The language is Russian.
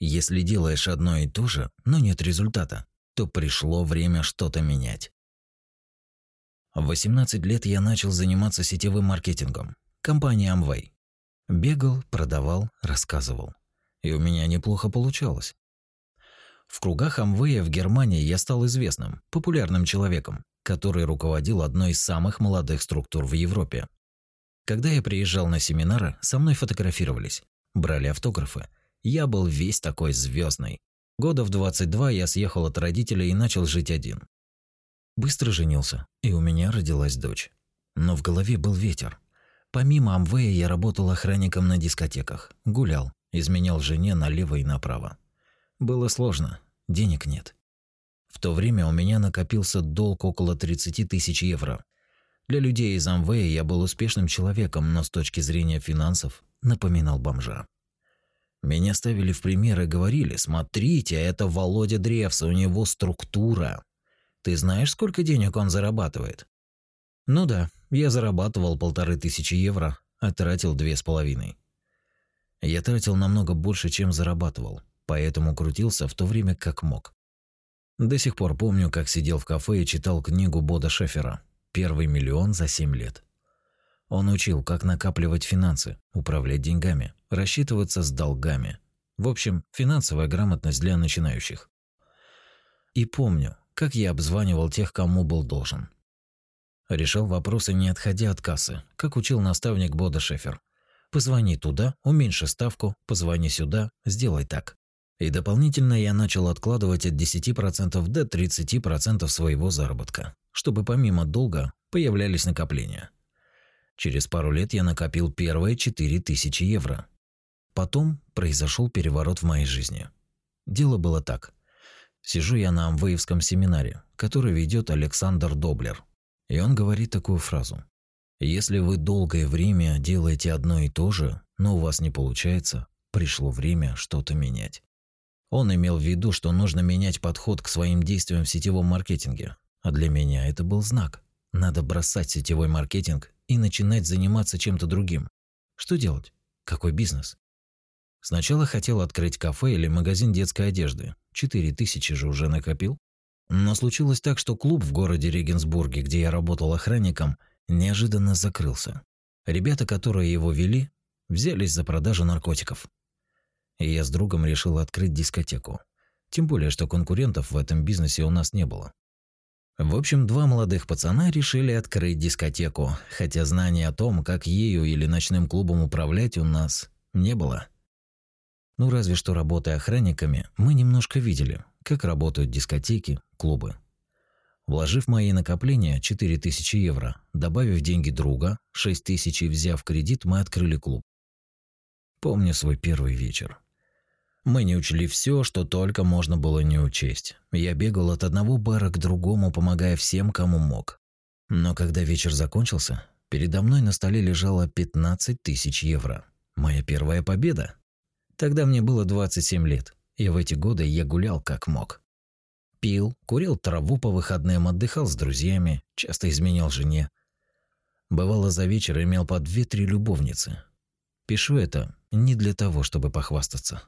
Если делаешь одно и то же, но нет результата, то пришло время что-то менять. В 18 лет я начал заниматься сетевым маркетингом. Компания Amway. Бегал, продавал, рассказывал. И у меня неплохо получалось. В кругах Amway в Германии я стал известным, популярным человеком, который руководил одной из самых молодых структур в Европе. Когда я приезжал на семинары, со мной фотографировались, брали автографы. Я был весь такой звездный. Года в 22 я съехал от родителей и начал жить один. Быстро женился, и у меня родилась дочь. Но в голове был ветер. Помимо Амвея я работал охранником на дискотеках, гулял, изменял жене налево и направо. Было сложно, денег нет. В то время у меня накопился долг около 30 тысяч евро. Для людей из Амвея я был успешным человеком, но с точки зрения финансов напоминал бомжа. Меня ставили в пример и говорили, смотрите, это Володя Древс, у него структура. Ты знаешь, сколько денег он зарабатывает? Ну да, я зарабатывал полторы тысячи евро, а тратил две с половиной. Я тратил намного больше, чем зарабатывал, поэтому крутился в то время как мог. До сих пор помню, как сидел в кафе и читал книгу Бода Шефера «Первый миллион за семь лет». Он учил, как накапливать финансы, управлять деньгами, рассчитываться с долгами. В общем, финансовая грамотность для начинающих. И помню, как я обзванивал тех, кому был должен. Решал вопросы, не отходя от кассы, как учил наставник Бода Шефер. Позвони туда, уменьши ставку, позвони сюда, сделай так. И дополнительно я начал откладывать от 10% до 30% своего заработка, чтобы помимо долга появлялись накопления. Через пару лет я накопил первые 4000 евро. Потом произошел переворот в моей жизни. Дело было так. Сижу я на Амвеевском семинаре, который ведет Александр Доблер. И он говорит такую фразу. Если вы долгое время делаете одно и то же, но у вас не получается, пришло время что-то менять. Он имел в виду, что нужно менять подход к своим действиям в сетевом маркетинге. А для меня это был знак. Надо бросать сетевой маркетинг и начинать заниматься чем-то другим. Что делать? Какой бизнес? Сначала хотел открыть кафе или магазин детской одежды. Четыре тысячи же уже накопил. Но случилось так, что клуб в городе Регенсбурге, где я работал охранником, неожиданно закрылся. Ребята, которые его вели, взялись за продажу наркотиков. И я с другом решил открыть дискотеку. Тем более, что конкурентов в этом бизнесе у нас не было. В общем, два молодых пацана решили открыть дискотеку, хотя знания о том, как ею или ночным клубом управлять у нас не было. Ну разве что работая охранниками, мы немножко видели, как работают дискотеки, клубы. Вложив мои накопления 4000 евро, добавив деньги друга, 6000 и взяв кредит, мы открыли клуб. Помню свой первый вечер. Мы не учли все, что только можно было не учесть. Я бегал от одного бара к другому, помогая всем, кому мог. Но когда вечер закончился, передо мной на столе лежало 15 тысяч евро. Моя первая победа. Тогда мне было 27 лет, и в эти годы я гулял как мог. Пил, курил траву по выходным, отдыхал с друзьями, часто изменял жене. Бывало, за вечер имел по две-три любовницы. Пишу это не для того, чтобы похвастаться.